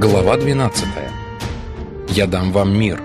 Глава 12. Я дам вам мир.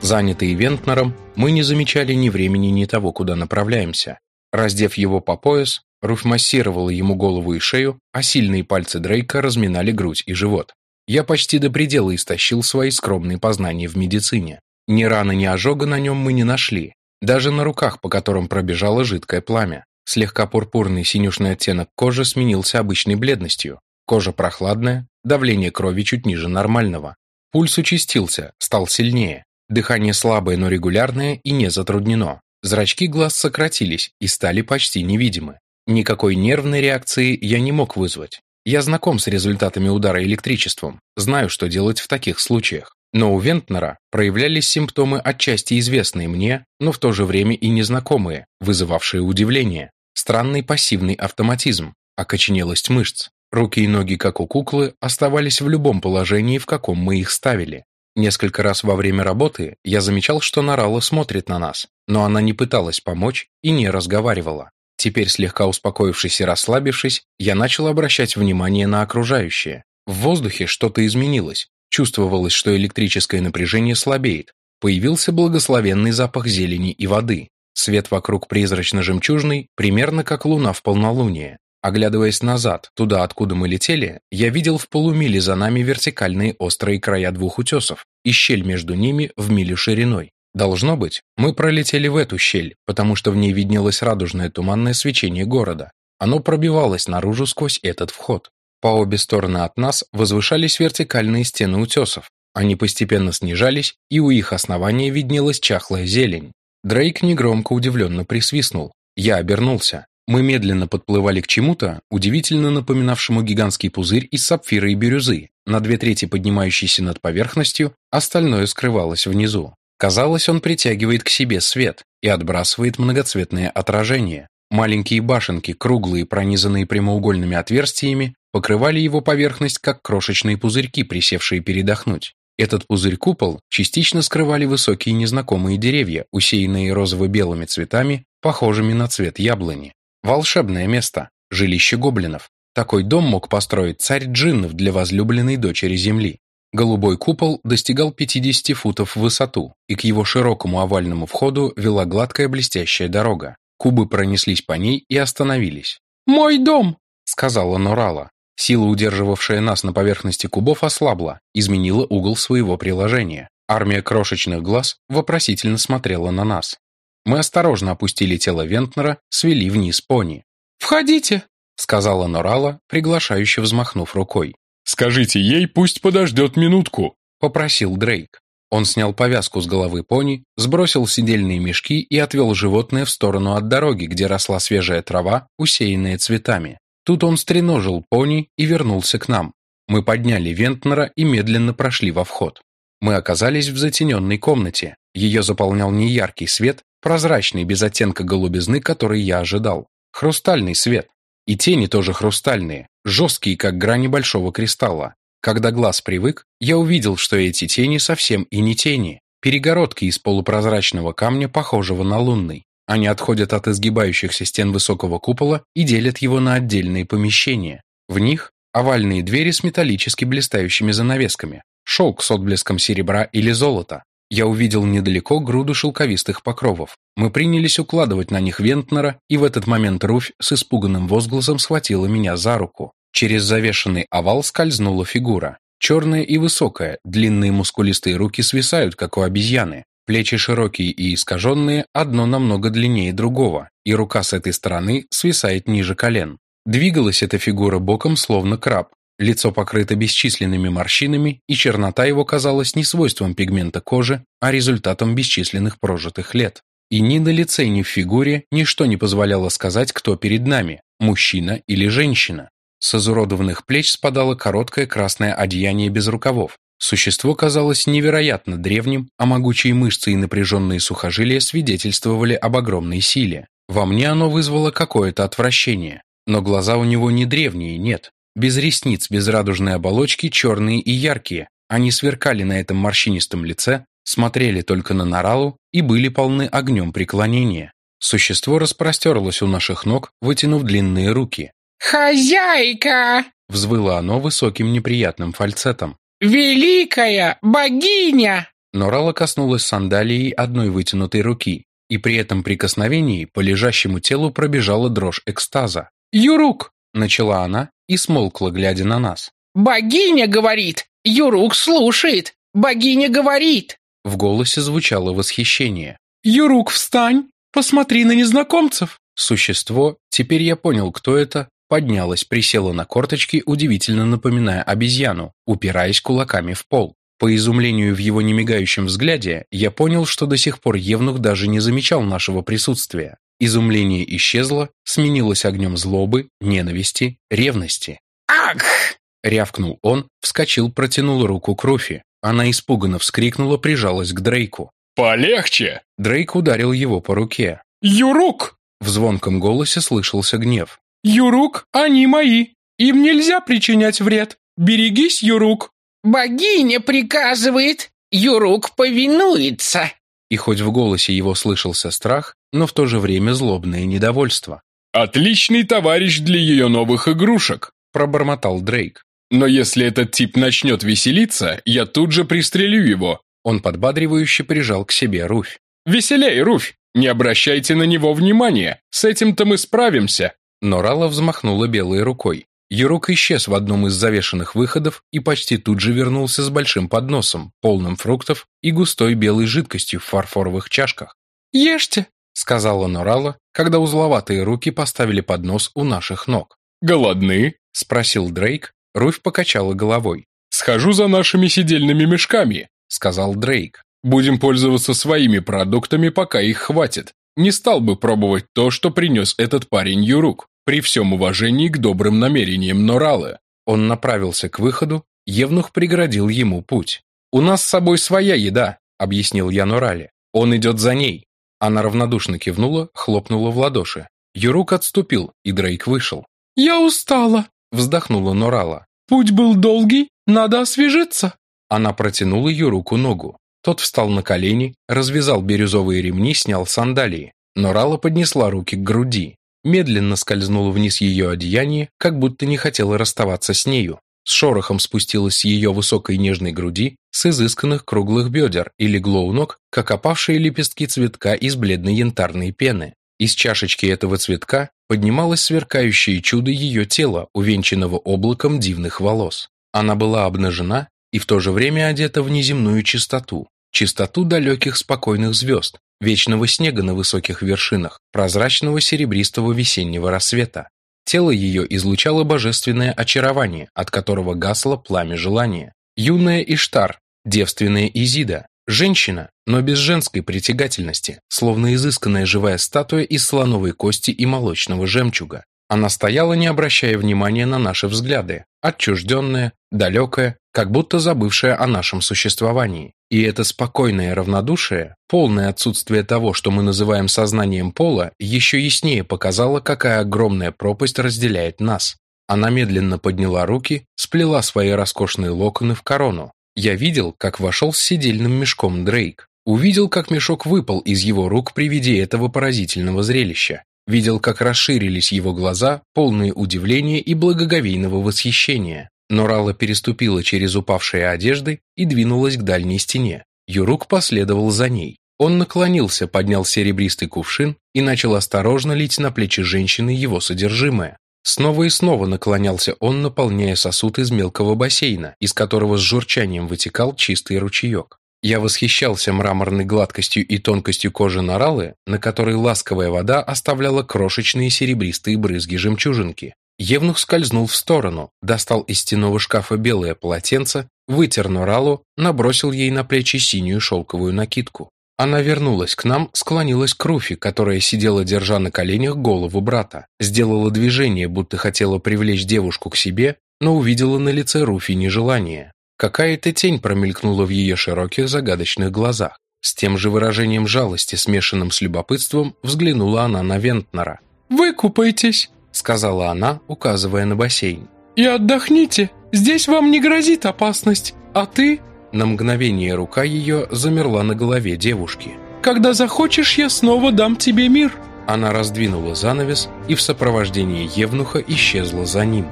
Занятые Вентнером, мы не замечали ни времени, ни того, куда направляемся. Раздев его по пояс, Руфь массировала ему голову и шею, а сильные пальцы Дрейка разминали грудь и живот. Я почти до предела истощил свои скромные познания в медицине. Ни раны, ни ожога на нем мы не нашли, даже на руках, по которым пробежало жидкое пламя. Слегка пурпурный синюшный оттенок кожи сменился обычной бледностью. Кожа прохладная, давление крови чуть ниже нормального. Пульс участился, стал сильнее. Дыхание слабое, но регулярное и не затруднено. Зрачки глаз сократились и стали почти невидимы. Никакой нервной реакции я не мог вызвать. Я знаком с результатами удара электричеством, знаю, что делать в таких случаях. Но у Вентнера проявлялись симптомы отчасти известные мне, но в то же время и незнакомые, вызывавшие удивление. Странный пассивный автоматизм, окоченелость мышц. Руки и ноги, как у куклы, оставались в любом положении, в каком мы их ставили. Несколько раз во время работы я замечал, что Нарала смотрит на нас, но она не пыталась помочь и не разговаривала. Теперь, слегка успокоившись и расслабившись, я начал обращать внимание на окружающее. В воздухе что-то изменилось. Чувствовалось, что электрическое напряжение слабеет. Появился благословенный запах зелени и воды. Свет вокруг призрачно-жемчужный, примерно как луна в полнолуние. Оглядываясь назад, туда, откуда мы летели, я видел в полумиле за нами вертикальные острые края двух утесов и щель между ними в милю шириной. Должно быть, мы пролетели в эту щель, потому что в ней виднелось радужное туманное свечение города. Оно пробивалось наружу сквозь этот вход. По обе стороны от нас возвышались вертикальные стены утесов. Они постепенно снижались, и у их основания виднелась чахлая зелень. Дрейк негромко удивленно присвистнул. Я обернулся. Мы медленно подплывали к чему-то, удивительно напоминавшему гигантский пузырь из сапфира и бирюзы, на две трети поднимающийся над поверхностью, остальное скрывалось внизу. Казалось, он притягивает к себе свет и отбрасывает многоцветные отражения. Маленькие башенки, круглые, пронизанные прямоугольными отверстиями, покрывали его поверхность, как крошечные пузырьки, присевшие передохнуть. Этот пузырь-купол частично скрывали высокие незнакомые деревья, усеянные розово-белыми цветами, похожими на цвет яблони. Волшебное место, жилище гоблинов. Такой дом мог построить царь джиннов для возлюбленной дочери земли. Голубой купол достигал 50 футов в высоту, и к его широкому овальному входу вела гладкая блестящая дорога. Кубы пронеслись по ней и остановились. «Мой дом!» — сказала Норала. Сила, удерживавшая нас на поверхности кубов, ослабла, изменила угол своего приложения. Армия крошечных глаз вопросительно смотрела на нас. Мы осторожно опустили тело Вентнера, свели вниз пони. «Входите!» — сказала Норала, приглашающе взмахнув рукой. «Скажите ей, пусть подождет минутку!» — попросил Дрейк. Он снял повязку с головы пони, сбросил сидельные мешки и отвел животное в сторону от дороги, где росла свежая трава, усеянная цветами. Тут он стреножил пони и вернулся к нам. Мы подняли Вентнера и медленно прошли во вход. Мы оказались в затененной комнате. Ее заполнял неяркий свет, прозрачный, без оттенка голубизны, который я ожидал. Хрустальный свет. И тени тоже хрустальные, жесткие, как грани большого кристалла. Когда глаз привык, я увидел, что эти тени совсем и не тени. Перегородки из полупрозрачного камня, похожего на лунный. Они отходят от изгибающихся стен высокого купола и делят его на отдельные помещения. В них овальные двери с металлически блистающими занавесками, шелк с отблеском серебра или золота. Я увидел недалеко груду шелковистых покровов. Мы принялись укладывать на них Вентнера, и в этот момент Руфь с испуганным возгласом схватила меня за руку. Через завешенный овал скользнула фигура. Черная и высокая, длинные мускулистые руки свисают, как у обезьяны. Плечи широкие и искаженные, одно намного длиннее другого, и рука с этой стороны свисает ниже колен. Двигалась эта фигура боком, словно краб. Лицо покрыто бесчисленными морщинами, и чернота его казалась не свойством пигмента кожи, а результатом бесчисленных прожитых лет. И ни на лице, ни в фигуре ничто не позволяло сказать, кто перед нами – мужчина или женщина. С изуродованных плеч спадало короткое красное одеяние без рукавов, Существо казалось невероятно древним, а могучие мышцы и напряженные сухожилия свидетельствовали об огромной силе. Во мне оно вызвало какое-то отвращение. Но глаза у него не древние, нет. Без ресниц, без радужной оболочки, черные и яркие. Они сверкали на этом морщинистом лице, смотрели только на Наралу и были полны огнем преклонения. Существо распростерлось у наших ног, вытянув длинные руки. «Хозяйка!» — взвыло оно высоким неприятным фальцетом. «Великая богиня!» Норала коснулась сандалией одной вытянутой руки, и при этом прикосновении по лежащему телу пробежала дрожь экстаза. «Юрук!» — начала она и смолкла, глядя на нас. «Богиня говорит! Юрук слушает! Богиня говорит!» В голосе звучало восхищение. «Юрук, встань! Посмотри на незнакомцев!» Существо, теперь я понял, кто это, поднялось, присело на корточки, удивительно напоминая обезьяну, упираясь кулаками в пол. По изумлению в его немигающем взгляде, я понял, что до сих пор Евнух даже не замечал нашего присутствия. Изумление исчезло, сменилось огнем злобы, ненависти, ревности. «Ах!» — рявкнул он, вскочил, протянул руку к Руфи. Она испуганно вскрикнула, прижалась к Дрейку. «Полегче!» Дрейк ударил его по руке. «Юрук!» В звонком голосе слышался гнев. «Юрук, они мои! Им нельзя причинять вред! Берегись, Юрук!» «Богиня приказывает! Юрук повинуется!» И хоть в голосе его слышался страх, но в то же время злобное недовольство. «Отличный товарищ для ее новых игрушек!» – пробормотал Дрейк. «Но если этот тип начнет веселиться, я тут же пристрелю его!» Он подбадривающе прижал к себе Руфь. «Веселей, Руфь! Не обращайте на него внимания! С этим-то мы справимся!» Но Рала взмахнула белой рукой. Юрук исчез в одном из завешенных выходов и почти тут же вернулся с большим подносом, полным фруктов и густой белой жидкостью в фарфоровых чашках. «Ешьте!» — сказала Норала, когда узловатые руки поставили поднос у наших ног. «Голодны?» — спросил Дрейк. Руфь покачала головой. «Схожу за нашими сидельными мешками», — сказал Дрейк. «Будем пользоваться своими продуктами, пока их хватит. Не стал бы пробовать то, что принес этот парень Юрук, при всем уважении к добрым намерениям Норалы». Он направился к выходу, Евнух преградил ему путь. «У нас с собой своя еда», — объяснил я Норале. «Он идет за ней». Она равнодушно кивнула, хлопнула в ладоши. Юрук отступил, и Дрейк вышел. «Я устала», — вздохнула Норала. «Путь был долгий, надо освежиться». Она протянула Юруку ногу. Тот встал на колени, развязал бирюзовые ремни, снял сандалии. Норала поднесла руки к груди. Медленно скользнула вниз ее одеяние, как будто не хотела расставаться с нею. С шорохом спустилась с ее высокой нежной груди, с изысканных круглых бедер и легло у ног, как опавшие лепестки цветка из бледной янтарной пены. Из чашечки этого цветка поднималось сверкающее чудо ее тела, увенчанного облаком дивных волос. Она была обнажена и в то же время одета в неземную чистоту, чистоту далеких спокойных звезд, вечного снега на высоких вершинах, прозрачного серебристого весеннего рассвета. Тело ее излучало божественное очарование, от которого гасло пламя желания. Юная Иштар, девственная Изида, женщина, но без женской притягательности, словно изысканная живая статуя из слоновой кости и молочного жемчуга. Она стояла, не обращая внимания на наши взгляды, отчужденная, далекая, как будто забывшая о нашем существовании. И это спокойное равнодушие, полное отсутствие того, что мы называем сознанием пола, еще яснее показало, какая огромная пропасть разделяет нас. Она медленно подняла руки, сплела свои роскошные локоны в корону. Я видел, как вошел с сидельным мешком Дрейк. Увидел, как мешок выпал из его рук при виде этого поразительного зрелища. Видел, как расширились его глаза, полные удивления и благоговейного восхищения. Но Рала переступила через упавшие одежды и двинулась к дальней стене. Юрук последовал за ней. Он наклонился, поднял серебристый кувшин и начал осторожно лить на плечи женщины его содержимое. Снова и снова наклонялся он, наполняя сосуд из мелкого бассейна, из которого с журчанием вытекал чистый ручеек. Я восхищался мраморной гладкостью и тонкостью кожи Наралы, на которой ласковая вода оставляла крошечные серебристые брызги-жемчужинки. Евнух скользнул в сторону, достал из стенного шкафа белое полотенце, вытер Норалу, набросил ей на плечи синюю шелковую накидку. Она вернулась к нам, склонилась к Руфи, которая сидела, держа на коленях голову брата. Сделала движение, будто хотела привлечь девушку к себе, но увидела на лице Руфи нежелание. Какая-то тень промелькнула в ее широких загадочных глазах. С тем же выражением жалости, смешанным с любопытством, взглянула она на Вентнера. «Вы купаетесь», — сказала она, указывая на бассейн. «И отдохните, здесь вам не грозит опасность, а ты...» На мгновение рука ее замерла на голове девушки. «Когда захочешь, я снова дам тебе мир». Она раздвинула занавес и в сопровождении Евнуха исчезла за ним.